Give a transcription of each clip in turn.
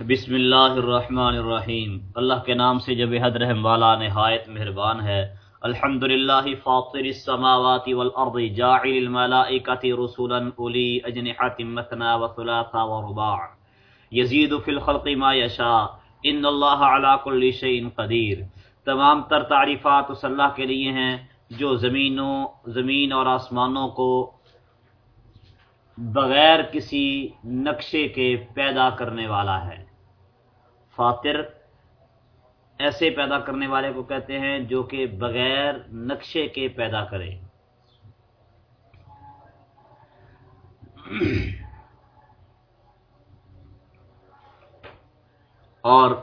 بسم اللہ الرحمن الرحیم۔ اللہ کے نام سے جب حد رحم والا نہایت مہربان ہے۔ الحمد للہ فاطر السماوات والارض، جاعل الملائکت رسولا اولی اجنحات مثنا وثلاثا ورباع یزید فی الخلق ما یشاء۔ ان اللہ علا کل شیء قدیر۔ تمام تر تعریفات اس اللہ کے لیے ہیں جو زمینوں، زمین اور آسمانوں کو بغیر کسی نقشے کے پیدا کرنے والا ہے۔ فاطر ایسے پیدا کرنے والے کو کہتے ہیں جو کہ بغیر نقشے کے پیدا کرے۔ اور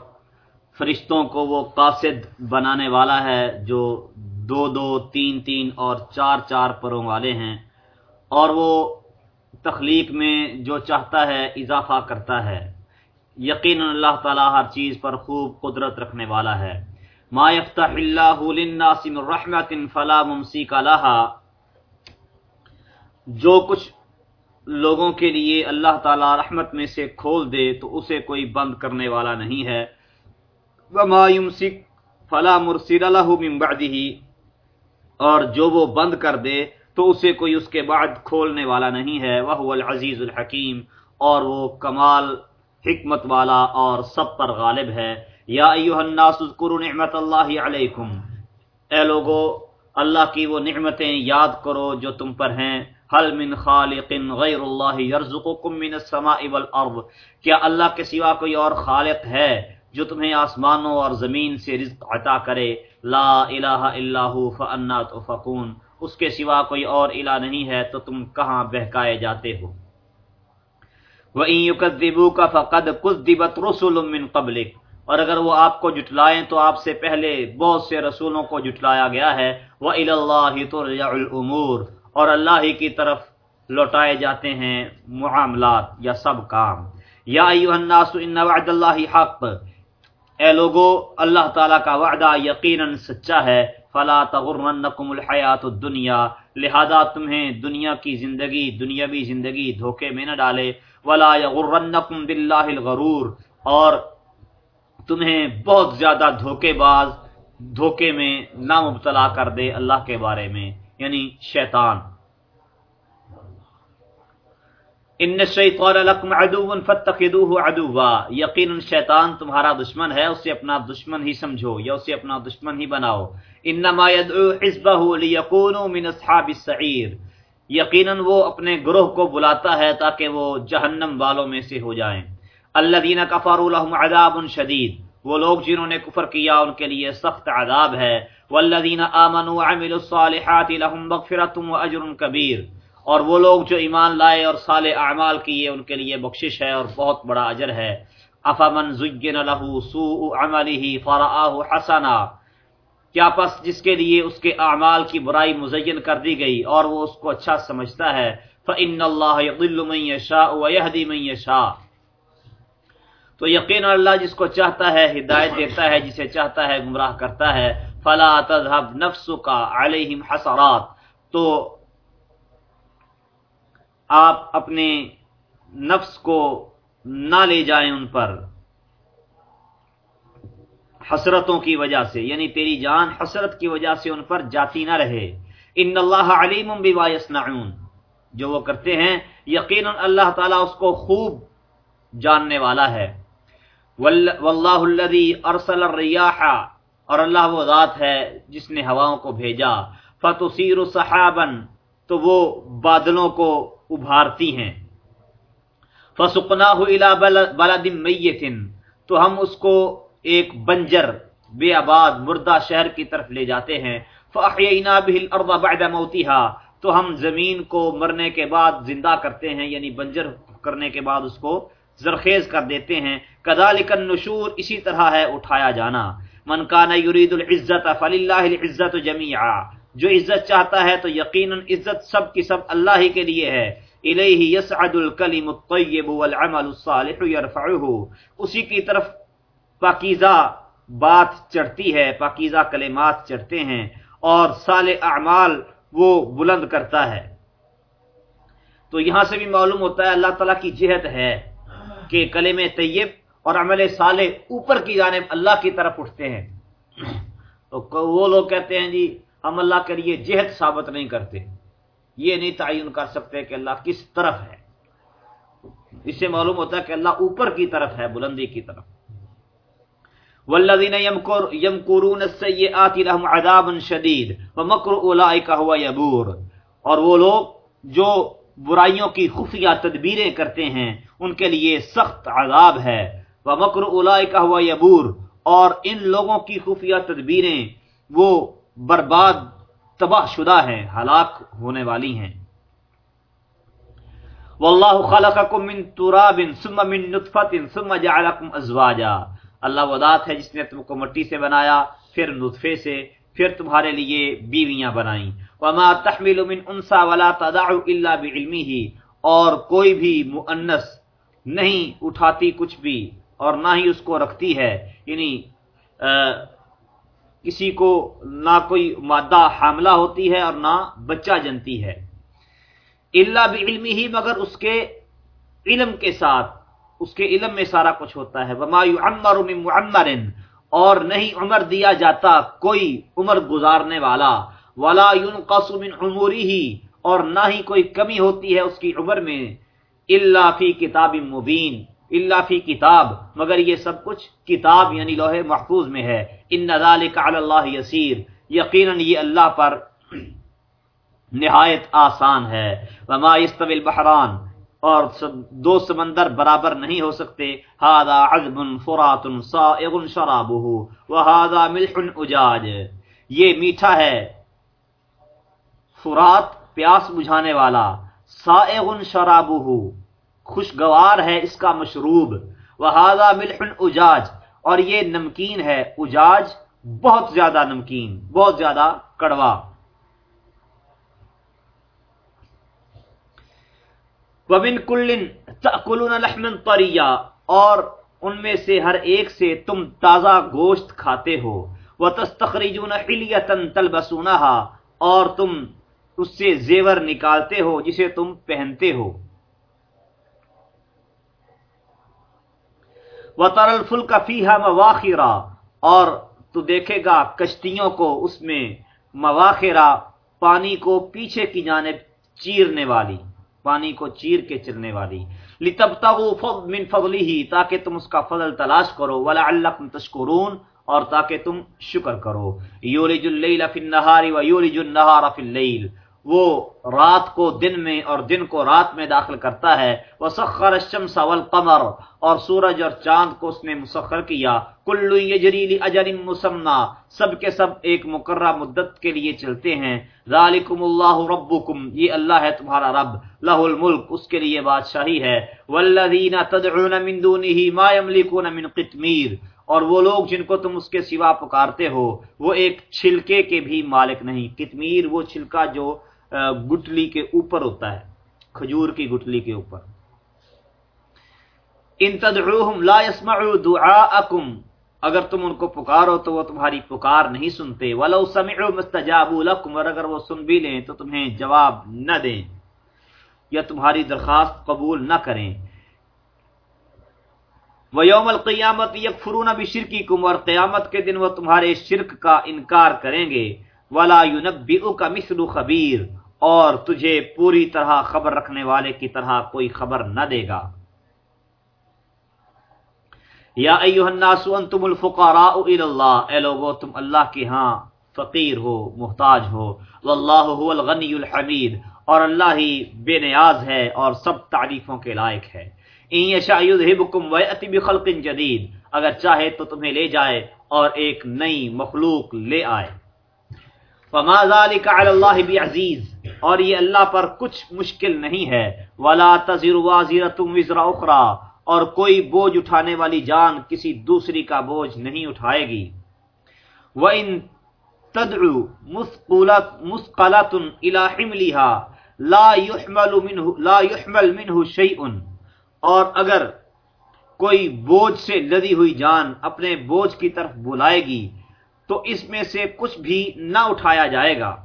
فرشتوں کو وہ قاصد بنانے والا ہے جو دو دو تین تین اور چار چار پروں والے ہیں۔ اور وہ تخلیق میں جو چاہتا ہے اضافہ کرتا ہے۔ یقین اللہ تعالی ہر چیز پر خوب قدرت رکھنے والا ہے۔ ما یفتح اللہ للناس من رحمت فلا ممسک لها جو کچھ لوگوں کے لیے اللہ تعالی رحمت میں سے کھول دے تو اسے کوئی بند کرنے والا نہیں ہے۔ وما يمسك فلا مرسل له من بعده اور جو وہ بند کر دے تو اسے کوئی اس کے بعد کھولنے والا نہیں ہے۔ وہ العزیز الحکیم۔ اور وہ کمال حکمت والا اور سب پر غالب ہے۔ یا ایوہ الناس اذکروا نعمت اللہ علیکم۔ اے لوگو، اللہ کی وہ نعمتیں یاد کرو جو تم پر ہیں۔ حل من خالق غیر اللہ یرزقکم من السماء والارض۔ کیا اللہ کے سوا کوئی اور خالق ہے جو تمہیں آسمانوں اور زمین سے رزق عطا کرے؟ لا الہ الا ہو فانا تفقون اس کے سوا کوئی اور الہ نہیں ہے تو تم کہاں بہکائے جاتے ہو؟ وَإِن يُكَذِّبُوكَ فَقَدْ كُذِّبَتْ رُسُلٌ مِّن قَبْلِكَ۔ اور اگر وہ آپ کو جھٹلائیں تو آپ سے پہلے بہت سے رسولوں کو جھٹلایا گیا ہے۔ وَإِلَى اللَّهِ تُرْجَعُ الْأُمُورِ۔ اور اللہ ہی کی طرف لوٹائے جاتے ہیں معاملات یا سب کام۔ یا ایوہ الناس، ان وعد اللہ حق۔ اے لوگو، اللہ تعالیٰ کا وعدہ یقیناً سچا ہے۔ فلا تغرنکم الحیات الدنیا لہذا تمہیں دنیا کی زندگی، دنیاوی زندگی دھوکے میں نہ ڈالے۔ ولا یغرنکم باللہ الغرور اور تمہیں بہت زیادہ دھوکے باز، دھوکے میں نہ مبتلا کر دے اللہ کے بارے میں یعنی شیطان۔ ان الشیطان لکم عدو فاتخذوه عدوا۔ یقینا شیطان تمہارا دشمن ہے، اسے اپنا دشمن ہی سمجھو یا اسے اپنا دشمن ہی بناؤ۔ انما يدعو حزبه ليكونوا من اصحاب السعير۔ یقیناً وہ اپنے گروہ کو بلاتا ہے تاکہ وہ جہنم والوں میں سے ہو جائیں۔ اللہ دین کفار الحم عذاب شدید۔ وہ لوگ جنہوں نے کفر کیا، ان کے لیے سخت عذاب ہے۔ والذین آمنوا وعملوا الصالحات لهم مغفرۃ واجر کبیر۔ اور وہ لوگ جو ایمان لائے اور صالح اعمال کیے، ان کے لیے بخشش ہے اور بہت بڑا اجر ہے۔ افمن زین له سوء عمله فرآه حسنا۔ کیا پس جس کے لیے اس کے اعمال کی برائی مزین کر دی گئی اور وہ اس کو اچھا سمجھتا ہے، فَإِنَّ اللَّهَ يَضِلُّ مَن يَشَاءُ وَيَهْدِي مَن يَشَاءُ۔ تو یقین اللہ جس کو چاہتا ہے، ہدایت دیتا ہے، جسے چاہتا ہے، گمراہ کرتا ہے۔ فلا تذهب نفسك عليهم حسرات۔ تو آپ اپنے نفس کو نہ لے جائیں ان پر۔ حسرتوں کی وجہ سے یعنی تیری جان حسرت کی وجہ سے ان پر جاتی نہ رہے۔ ان اللہ علیم بما یصنعون۔ جو وہ کرتے ہیں، یقینا اللہ تعالیٰ اس کو خوب جاننے والا ہے۔ واللہ الذی ارسل الریاح۔ اور اللہ وہ ذات ہے جس نے ہواؤں کو بھیجا۔ فتصیر سحابا۔ تو وہ بادلوں کو ابھارتی ہیں۔ فسقناہ الى بلد میت تو ہم اس کو ایک بنجر بے آباد مردہ شہر کی طرف لے جاتے ہیں۔ فَأَحْيَيْنَا بِهِ الْأَرْضَ بَعْدَ مَوْتِهَا۔ تو ہم زمین کو مرنے کے بعد زندہ کرتے ہیں یعنی بنجر کرنے کے بعد اس کو زرخیز کر دیتے ہیں۔ كَذَلِكَ النُّشُور، اسی طرح ہے اٹھایا جانا۔ من كَانَ يُرِيدُ الْعِزَّةَ فَلِلَّهِ الْعِزَّةُ جَمِيعًا جو عزت چاہتا ہے تو یقیناً عزت سب کی سب اللہ ہی کے لیے ہے۔ الیہ یسعد الکلم الطیب والعمل الصالح يرفعه اسی کی طرف پاکیزہ بات چڑھتی ہے، پاکیزہ کلمات چڑھتے ہیں اور سال اعمال وہ بلند کرتا ہے۔ تو یہاں سے بھی معلوم ہوتا ہے اللہ تعالیٰ کی جہت ہے کہ کلم طیب اور عمل صالح اوپر کی جانب اللہ کی طرف اٹھتے ہیں۔ تو وہ لوگ کہتے ہیں جی ہم اللہ کے لیے جہد ثابت نہیں کرتے۔ یہ نہیں تعین کر سکتے کہ اللہ کس طرف ہے۔ اس سے معلوم ہوتا ہے کہ اللہ اوپر کی طرف ہے، بلندی کی طرف۔ والذین یمکرون السیئات لهم عذاب شدید ومکر اولئک هو یبور۔ اور وہ لوگ جو برائیوں کی خفیہ تدبیریں کرتے ہیں، ان کے لیے سخت عذاب ہے۔ ومکر اولئک هو یبور۔ اور ان لوگوں کی خفیہ تدبیریں وہ برباد تباہ شدہ ہیں، ہلاک ہونے والی ہیں۔ واللہ خلقکم من تراب ثم من نطفت ثم جعلکم ازواجا۔ اللہ وہ ذات ہے جس نے تم کو مٹی سے بنایا، پھر نطفے سے، پھر تمہارے لیے بیویاں بنائیں۔ وما تحمل من انسا ولا تدع الا بعلمه۔ اور کوئی بھی مؤنث نہیں اٹھاتی کچھ بھی اور نہ ہی اس کو رکھتی ہے۔ یعنی کسی کو نہ کوئی مادہ حاملہ ہوتی ہے اور نہ بچہ جنتی ہے۔ اللہ بھی علمی ہی مگر اس کے علم کے ساتھ۔ اس کے علم میں سارا کچھ ہوتا ہے۔ وما عمر معمر۔ اور نہیں عمر دیا جاتا کوئی عمر گزارنے والا۔ ولا ينقص من عمره۔ اور نہ ہی کوئی کمی ہوتی ہے اس کی عمر میں۔ الا فی کتاب مبین اللہ فی کتاب مگر یہ سب کچھ کتاب یعنی لوہے محفوظ میں ہے۔ ان ذالک علی اللہ یسیر یقیناً یہ اللہ پر نہایت آسان ہے۔ وما یستوی البحران۔ اور دو سمندر برابر نہیں ہو سکتے۔ هذا عذب فرات صائغ شرابه، وهذا ملح اجاج۔ یہ میٹھا ہے۔ فرات پیاس بجھانے والا۔ صائغ شرابه، خوشگوار ہے اس کا مشروب۔ وہ ملحن اجاج، اور یہ نمکین ہے۔ اجاج بہت زیادہ نمکین، بہت زیادہ کڑوا۔ ومن کلن تأکلون لحمن طریا اور ان میں سے ہر ایک سے تم تازہ گوشت کھاتے ہو۔ وتستخرجون حلیتا تلبسونها، اور تم اس سے زیور نکالتے ہو جسے تم پہنتے ہو۔ و ترل فل کا اور تو دیکھے گا کشتیوں کو اس میں مواخرا پانی کو پیچھے کی جانب چیرنے والی۔ پانی کو چیر کے چرنے والی۔ لتبتغوا من فضلی ہی تاکہ تم اس کا فضل تلاش کرو۔ ولعلکم تشکرون، اور تاکہ تم شکر کرو۔ یولج اللیل فی النہار و یولج النہار فی اللیل وہ رات کو دن میں اور دن کو رات میں داخل کرتا ہے۔ وہ سخر الشمس والقمر اور سورج اور چاند کو اس نے مسخر کیا۔ کلو یجری اجر مسمى۔ سب کے سب ایک مقررہ مدت کے لیے چلتے ہیں۔ ذالکم اللہ ربکم یہ اللہ ہے تمہارا رب۔ لہ الملک اس کے لیے بادشاہی ہے۔ والذین تدعون من دونه ما یملکون من قطمیر اور وہ لوگ جن کو تم اس کے سوا پکارتے ہو، وہ ایک چھلکے کے بھی مالک نہیں۔ قطمیر وہ چھلکا جو گٹلی کے اوپر ہوتا ہے، کھجور کی گٹلی کے اوپر۔ ان تدعوہم لا يسمعوا دعاءکم، اگر تم ان کو پکارو تو وہ تمہاری پکار نہیں سنتے۔ ولو سمعوا مستجابوا لكم اور اگر وہ سن بھی لیں تو تمہیں جواب نہ دیں، یا تمہاری درخواست قبول نہ کریں۔ وَيَوْمَ الْقِيَامَةِ يَكْفُرُونَ بِشِرْكِكُمْ، اور قیامت کے دن وہ تمہارے شرک کا انکار کریں گے۔ ولا ينبئك مثل خبیر اور تجھے پوری طرح خبر رکھنے والے کی طرح کوئی خبر نہ دے گا۔ یا ایوہ الناس انتم الفقراء الى اللہ۔ اے لوگو، تم اللہ کے ہاں فقیر ہو، محتاج ہو۔ واللہ هو الغنی الحمید۔ اور اللہ ہی بے نیاز ہے اور سب تعریفوں کے لائق ہے۔ ان یشاء یذهبکم ویأتی بخلق جدید۔ اگر چاہے تو تمہیں لے جائے اور ایک نئی مخلوق لے آئے۔ فما ذلك على الله بعزيز اور یہ اللہ پر کچھ مشکل نہیں ہے۔ ولا تزر وازره وزر اخرى اور کوئی بوجھ اٹھانے والی جان کسی دوسری کا بوجھ نہیں اٹھائے گی۔ وان تدعو مثقلت مثقلت الى حملها لا يحمل منه لا يحمل منه شيء۔ اور اگر کوئی بوجھ سے لدی ہوئی جان اپنے بوجھ کی طرف بلائے گی تو اس میں سے کچھ بھی نہ اٹھایا جائے گا۔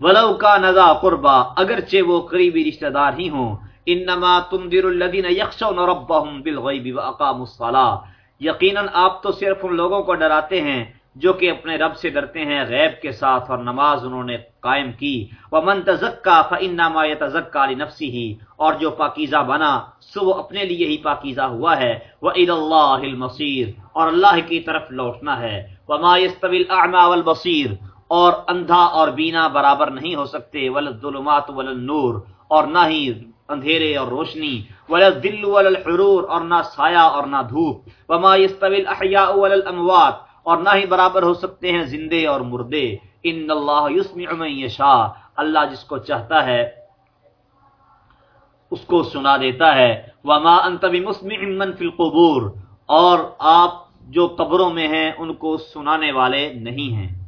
ولو کا نزا قربا اگرچہ وہ قریبی رشتہ دار ہی ہوں انما تنذر الذين يخشون ربهم بالغيب واقاموا الصلاه یقینا آپ تو صرف ان لوگوں کو ڈراتے ہیں جو کہ اپنے رب سے ڈرتے ہیں غیب کے ساتھ اور نماز انہوں نے قائم کی۔ ومن تزکا فانما يتزكى لنفسه۔ اور جو پاکیزہ بنا، سو وہ اپنے لیے ہی پاکیزہ ہوا ہے۔ والى الله المصير۔ اور اللہ کی طرف لوٹنا ہے۔ وما يستوي الاعمى والبصير۔ اور اندھا اور بینا برابر نہیں ہو سکتے۔ ولظلمات وللنور۔ اور نہ ہی اندھیرے اور روشنی۔ وللذل وللحرور۔ اور نہ سایہ اور نہ دھوپ۔ وما يستوي الاحياء وللاموات اور نہ ہی برابر ہو سکتے ہیں زندے اور مردے۔ ان اللہ یسمع من یشاء اللہ جس کو چاہتا ہے، اس کو سنا دیتا ہے۔ وما انت بمسمع من فی القبور۔ اور آپ جو قبروں میں ہیں، ان کو سنانے والے نہیں ہیں۔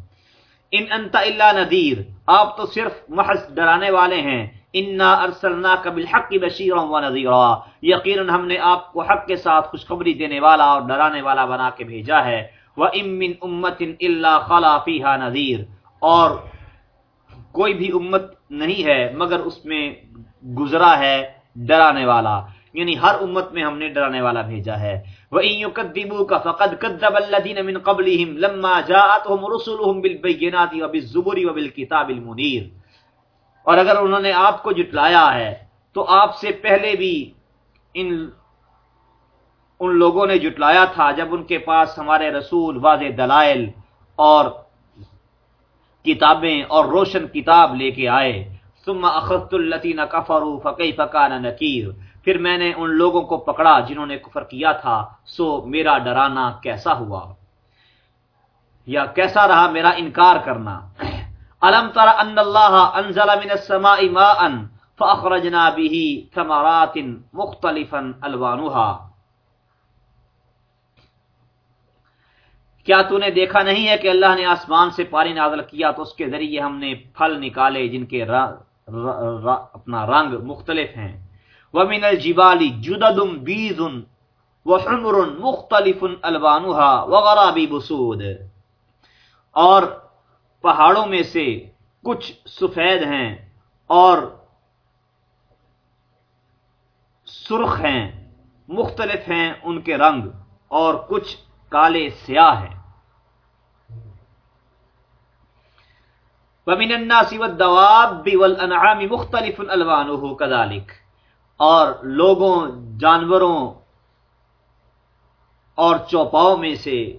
ان انت الا نذیر، آپ تو صرف محض ڈرانے والے ہیں۔ انا ارسلناک بالحق بشیرا ونذیرا یقینا ہم نے آپ کو حق کے ساتھ خوشخبری دینے والا اور ڈرانے والا بنا کے بھیجا ہے۔ وَإِن أُمَّةٍ إِلَّا خَلَا فِيهَا نَذِيرٌ۔ اور کوئی بھی امت نہیں ہے، مگر اس میں گزرا ہے ڈرانے والا۔ یعنی ہر امت میں ہم نے ڈرانے والا بھیجا ہے۔ وَإِن يُكَذِّبُوكَ فَقَدْ كَذَّبَ الَّذِينَ مِن قَبْلِهِمْ لَمَّا جَاءَتْهُمْ رُسُلُهُم بِالْبَيِّنَاتِ وَبِالزُّبُرِ وَبِالْكِتَابِ الْمُنِيرِ۔ اور اگر انہوں نے آپ کو جٹلایا ہے، تو آپ سے پہلے بھی ان ان لوگوں نے جٹلایا تھا جب ان کے پاس ہمارے رسول واضح دلائل اور کتابیں اور روشن کتاب لے کے آئے۔ ثم اخذت الذين كفروا فكيف كان نكير۔ پھر میں نے ان لوگوں کو پکڑا جنہوں نے کفر کیا تھا، سو میرا ڈرانا کیسا ہوا؟ یا کیسا رہا میرا انکار کرنا؟ الم تر ان الله انزل من السماء ماء فاخرجنا به ثمرات مختلفا الوانها۔ کیا تو نے دیکھا نہیں ہے کہ اللہ نے آسمان سے پانی نازل کیا تو اس کے ذریعے ہم نے پھل نکالے جن کے را را را اپنا رنگ مختلف ہیں؟ ومن الجبال جدد بیز وحمر مختلف الوانها وغرابی بسود اور پہاڑوں میں سے کچھ سفید ہیں اور سرخ ہیں، مختلف ہیں ان کے رنگ اور کچھ کالے سیاہ ہیں۔ ومن الناس والدواب والانعام مختلف الوانه كذلك۔ اور لوگوں، جانوروں اور چوپاؤں میں سے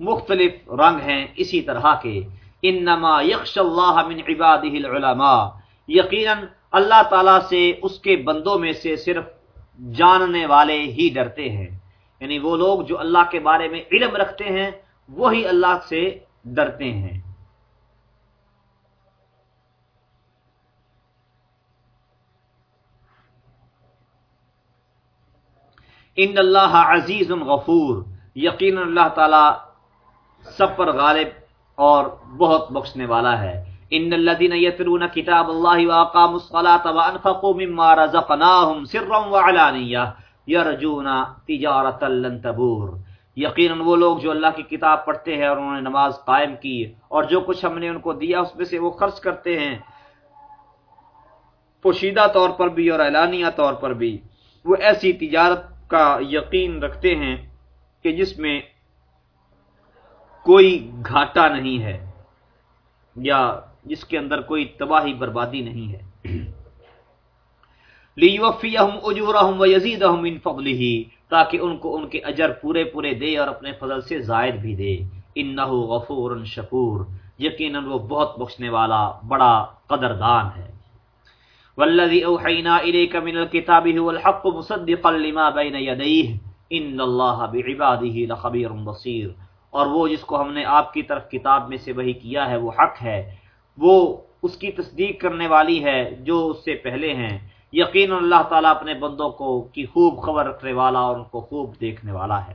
مختلف رنگ ہیں اسی طرح کے۔ انما یخش اللہ من عباده العلماء۔ یقینا اللہ تعالی سے اس کے بندوں میں سے صرف جاننے والے ہی ڈرتے ہیں۔ یعنی وہ لوگ جو اللہ کے بارے میں علم رکھتے ہیں، وہی اللہ سے ڈرتے ہیں۔ ان اللہ عزیز غفور یقین اللہ تعالی سب پر غالب اور بہت بخشنے والا ہے۔ ان الذين يتلون كتاب الله واقاموا الصلاه وانفقوا مما رزقناهم سرا وعلانيه يرجون تجاره لن تبور۔ یقینا وہ لوگ جو اللہ کی کتاب پڑھتے ہیں اور انہوں نے نماز قائم کی اور جو کچھ ہم نے ان کو دیا اس میں سے وہ خرچ کرتے ہیں۔ پوشیدہ طور پر بھی اور اعلانیہ طور پر بھی۔ وہ ایسی تجارت کا یقین رکھتے ہیں کہ جس میں کوئی گھاٹا نہیں ہے یا جس کے اندر کوئی تباہی بربادی نہیں ہے۔ اجورہم ویزیدہم من فضلہ تاکہ ان کو ان کے اجر پورے پورے دے اور اپنے فضل سے زائد بھی دے۔ انہو غفور شکور یقیناً وہ بہت بخشنے والا بڑا قدردان ہے۔ والذي اوحينا اليك من الكتاب هو الحق مصدقا لما بين يديه. ان الله بعباده لخبير بصير. اور وہ جس کو ہم نے آپ کی طرف کتاب میں سے وہی کیا ہے، وہ حق ہے. وہ اس کی تصدیق کرنے والی ہے جو اس سے پہلے ہیں. یقین اللہ تعالیٰ اپنے بندوں کو کی خوب خبر رکھنے والا اور ان کو خوب دیکھنے والا ہے.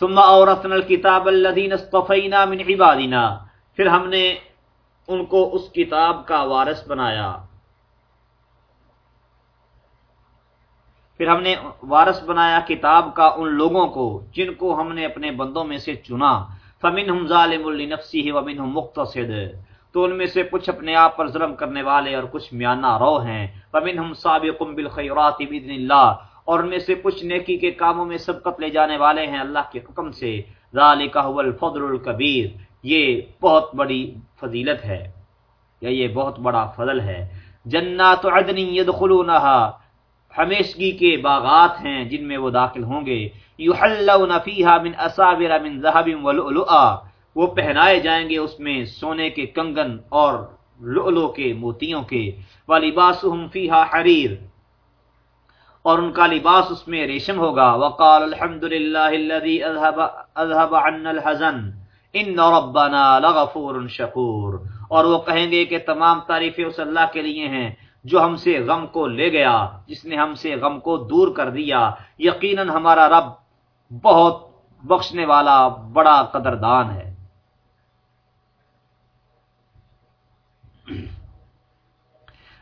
ثم اورثنا الكتاب الذين اصطفينا من عبادنا. پھر ہم نے ان کو اس کتاب کا وارث بنایا۔ پھر ہم نے وارث بنایا کتاب کا ان لوگوں کو جن کو ہم نے اپنے بندوں میں سے چنا۔ فمن ہم ظالم النفسی ومن ہم مختصد تو ان میں سے کچھ اپنے آپ پر ظلم کرنے والے اور کچھ میانہ رو ہیں۔ فمنہم سابقم بالخیرات باذن اللہ اور ان میں سے کچھ نیکی کے کاموں میں سبقت لے جانے والے ہیں اللہ کے حکم سے۔ ذالک هو الفضل الکبیر یہ بہت بڑی فضیلت ہے یا یہ بہت بڑا فضل ہے۔ جنات عدن يدخلونها ہمیشگی کے باغات ہیں جن میں وہ داخل ہوں گے۔ یحلون فیہا من اسابر من ذهب ولؤلؤا وہ پہنائے جائیں گے اس میں سونے کے کنگن اور لؤلؤ کے موتیوں کے۔ ولباسهم فیہا حریر اور ان کا لباس اس میں ریشم ہوگا۔ وقال الحمدللہ الذي اذهب اذهب عنا الحزن۔ ان ربنا لغفور شکور۔ اور وہ کہیں گے کہ تمام تعریفیں اس اللہ کے لیے ہیں جو ہم سے غم کو لے گیا، جس نے ہم سے غم کو دور کر دیا۔ یقیناً ہمارا رب بہت بخشنے والا بڑا قدردان ہے۔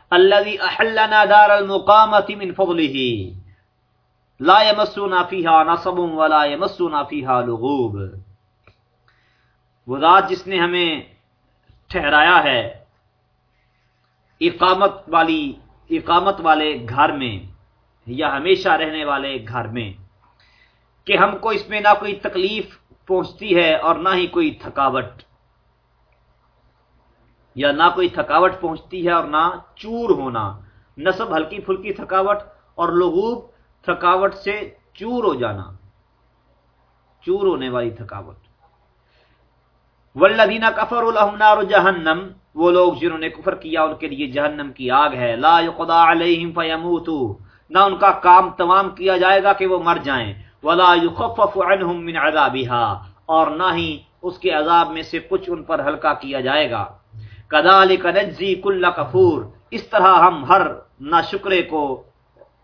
الذي احلنا دار المقامه من فضله، لا يمسنا فيها نصب ولا يمسنا فيها لغوب۔ وہ ذات جس نے ہمیں ٹھہرایا ہے، اقامت والی، اقامت والے گھر میں، یا ہمیشہ رہنے والے گھر میں، کہ ہم کو اس میں نہ کوئی تکلیف پہنچتی ہے اور نہ ہی کوئی تھکاوٹ۔ یا نہ کوئی تھکاوٹ پہنچتی ہے اور نہ چور ہونا۔ نصب ہلکی پھلکی تھکاوٹ اور لغوب تھکاوٹ سے چور ہو جانا۔ چور ہونے والی تھکاوٹ۔ ولدینہ کفر الحمنار جہنم، وہ لوگ جنہوں نے کفر کیا، ان کے لیے جہنم کی آگ ہے۔ لا يقضى علیہم فیموتوا نہ ان کا کام تمام کیا جائے گا کہ وہ مر جائیں۔ ولا يخفف عنهم من عذابها اور نہ ہی اس کے عذاب میں سے کچھ ان پر ہلکا کیا جائے گا۔ کذالک نجزی کل کفور، اس طرح ہم ہر ناشکرے کو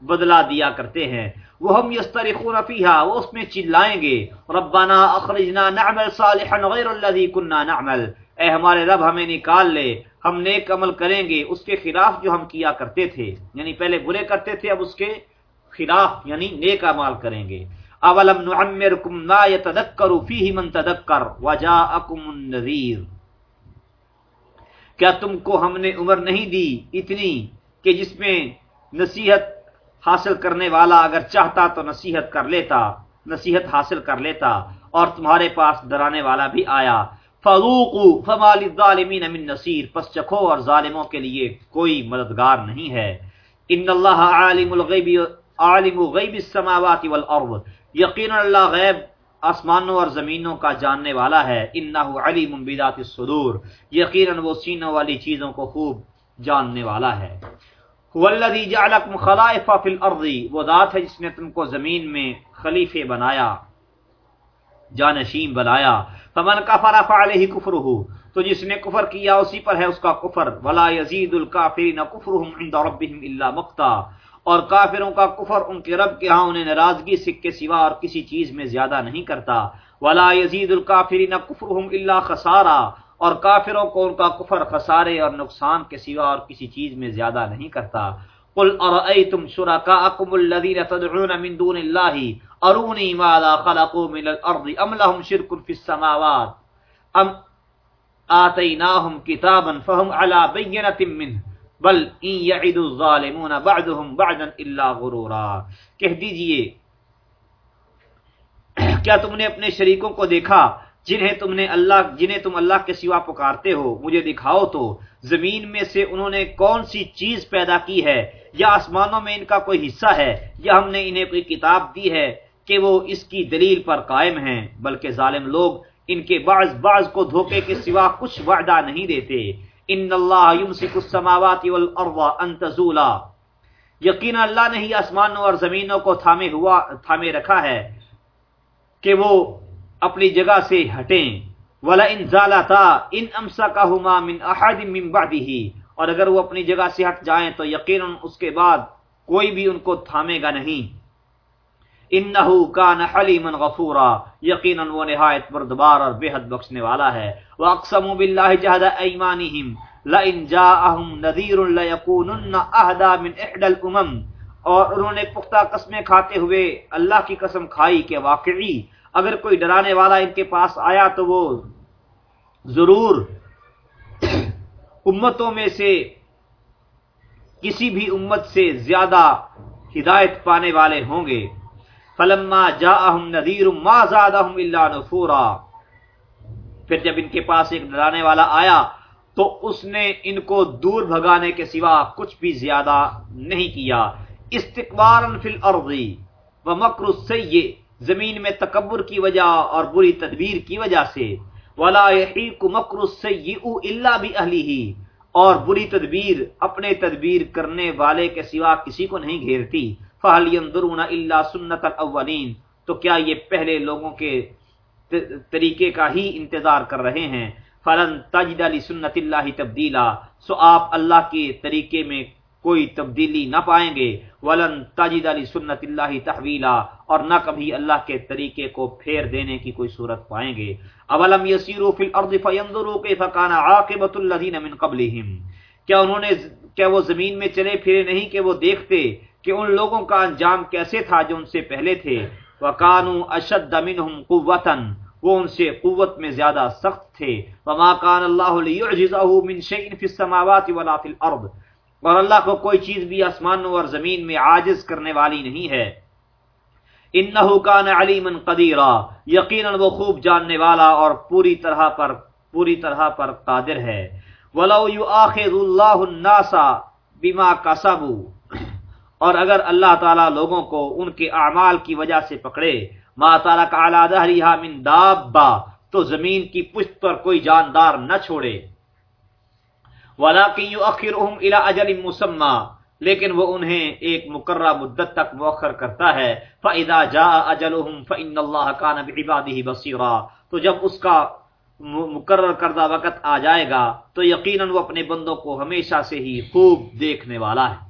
بدلا دیا کرتے ہیں۔ وہ ہم یسترخون فیہا وہ اس میں چلائیں گے. ربنا اخرجنا نعمل صالحا غیر الذي كنا نعمل. اے ہمارے رب، ہمیں نکال لے. ہم نیک عمل کریں گے. اس کے خلاف جو ہم کیا کرتے تھے یعنی پہلے برے کرتے تھے، اب اس کے خلاف یعنی نیک عمل کریں گے. اولم نعمرکم ما يتذکر فیہ من تذکر وجاءکم النذیر. کیا تم کو ہم نے عمر نہیں دی اتنی کہ جس میں نصیحت حاصل کرنے والا اگر چاہتا تو نصیحت کر لیتا، نصیحت حاصل کر لیتا، اور تمہارے پاس ڈرانے والا بھی آیا۔ فروقو فمال الظالمین من نصیر پس چکھو اور ظالموں کے لیے کوئی مددگار نہیں ہے۔ ان اللہ عالم الغیب عالم غیب السماوات والارض یقین اللہ غیب آسمانوں اور زمینوں کا جاننے والا ہے۔ انہ علیم بذات الصدور۔ یقینا وہ سینوں والی چیزوں کو خوب جاننے والا ہے۔ والذی جعلکم خلائف فی الارض، وہ ذات ہے جس نے تم کو زمین میں خلیفے بنایا، جانشین بنایا۔ فمن کفر فعلیہ کفرہ، تو جس نے کفر کیا اسی پر ہے اس کا کفر۔ ولا یزید الکافرین کفرهم عند ربهم الا مقتا۔ اور کافروں کا کفر ان کے رب کے ہاں انہیں ناراضگی سے کے سوا اور کسی چیز میں زیادہ نہیں کرتا۔ ولا یزید الکافرین کفرهم الا خسارا۔ اور کافروں کو ان کا کفر، خسارے اور نقصان کے سوا اور کسی چیز میں زیادہ نہیں کرتا۔ قل ارأيتم شركاءكم الذين تدعون من دون الله اروني ماذا خلقوا من الارض ام لهم شرك في السماوات ام آتيناهم كتابا فهم على بينة منه بل ان يعد الظالمون بعدهم بعدا الا غرورا۔ کہہ دیجیے، کیا تم نے اپنے شریکوں کو دیکھا جنہیں تم نے اللہ جنہیں تم اللہ کے سوا پکارتے ہو، مجھے دکھاؤ تو، زمین میں سے انہوں نے کون سی چیز پیدا کی ہے؟ یا آسمانوں میں ان کا کوئی حصہ ہے؟ یا ہم نے انہیں کوئی کتاب دی ہے کہ وہ اس کی دلیل پر قائم ہیں؟ بلکہ ظالم لوگ ان کے بعض بعض کو دھوکے کے سوا کچھ وعدہ نہیں دیتے۔ ان اللہ یمسک السماوات والارض ان تزولا۔ یقینا اللہ نے ہی آسمانوں اور زمینوں کو تھامے ہوا تھامے رکھا ہے کہ وہ اپنی جگہ سے ہٹیں۔ ولا ان ذالتا ان امسکہما من احد من بعده۔ اور اگر وہ اپنی جگہ سے ہٹ جائیں تو یقینا اس کے بعد کوئی بھی ان کو تھامے گا نہیں۔ انہو کان حلیما غفورا۔ یقینا وہ نہایت بردبار اور بے حد بخشنے والا ہے۔ واقسموا بالله جهد ايمانهم لئن جاءهم نذير ليكونن اهدى من احدى الامم اور انہوں نے پختہ قسمیں کھاتے ہوئے اللہ کی قسم کھائی کہ واقعی اگر کوئی ڈرانے والا ان کے پاس آیا تو وہ ضرور امتوں میں سے کسی بھی امت سے زیادہ ہدایت پانے والے ہوں گے۔ فلما جاءہم نذیر ما زادہم الا نفورا۔ پھر جب ان کے پاس ایک ڈرانے والا آیا تو اس نے ان کو دور بھگانے کے سوا کچھ بھی زیادہ نہیں کیا۔ استقبارا فی الارض ومکر السیئ۔ زمین میں تکبر کی وجہ اور بری تدبیر کی وجہ سے۔ ولا يحيق مكر السيئ الا باهله اور بری تدبیر، اپنے تدبیر کرنے والے کے سوا کسی کو نہیں گھیرتی۔ فہل ينظرون الا سنت الاولین تو کیا یہ پہلے لوگوں کے طریقے کا ہی انتظار کر رہے ہیں؟ فلن تجد لسنت اللہ تبدیلا سو آپ اللہ کے طریقے میں کوئی تبدیلی نہ پائیں گے۔ ولن تاجد علی سنت اللہ تحویلا، اور نہ کبھی اللہ کے طریقے کو پھیر دینے کی کوئی صورت پائیں گے۔ اولم یسیروا فی الارض فینظروا کیف کان عاقبۃ الذین من قبلہم۔ کیا انہوں نے کیا وہ زمین میں چلے پھرے نہیں کہ وہ دیکھتے کہ ان لوگوں کا انجام کیسے تھا جو ان سے پہلے تھے؟ وکانوا اشد منهم قوتا، وہ ان سے قوت میں زیادہ سخت تھے۔ وما کان اللہ لیعجزه من شیء فی السماوات ولا فی الارض۔ اور اللہ کو کوئی چیز بھی آسمانوں اور زمین میں عاجز کرنے والی نہیں ہے۔ انہو کان علیما قدیرا، یقینا وہ خوب جاننے والا اور پوری طرح پر، پوری طرح پر قادر ہے۔ ولو یؤاخذ اللہ الناس بما کسبوا اور اگر اللہ تعالی لوگوں کو ان کے اعمال کی وجہ سے پکڑے، ما تعالی کا اعلی ظہرها من دابا تو زمین کی پشت پر کوئی جاندار نہ چھوڑے۔ ولاکن یؤخرهم الى اجل مسمى۔ لیکن وہ انہیں ایک مقررہ مدت تک مؤخر کرتا ہے۔ فاذا جاء اجلهم فان الله كان بعباده بصيرا۔ تو جب اس کا مقرر کردہ وقت آ جائے گا، تو یقیناً وہ اپنے بندوں کو ہمیشہ سے ہی خوب دیکھنے والا ہے۔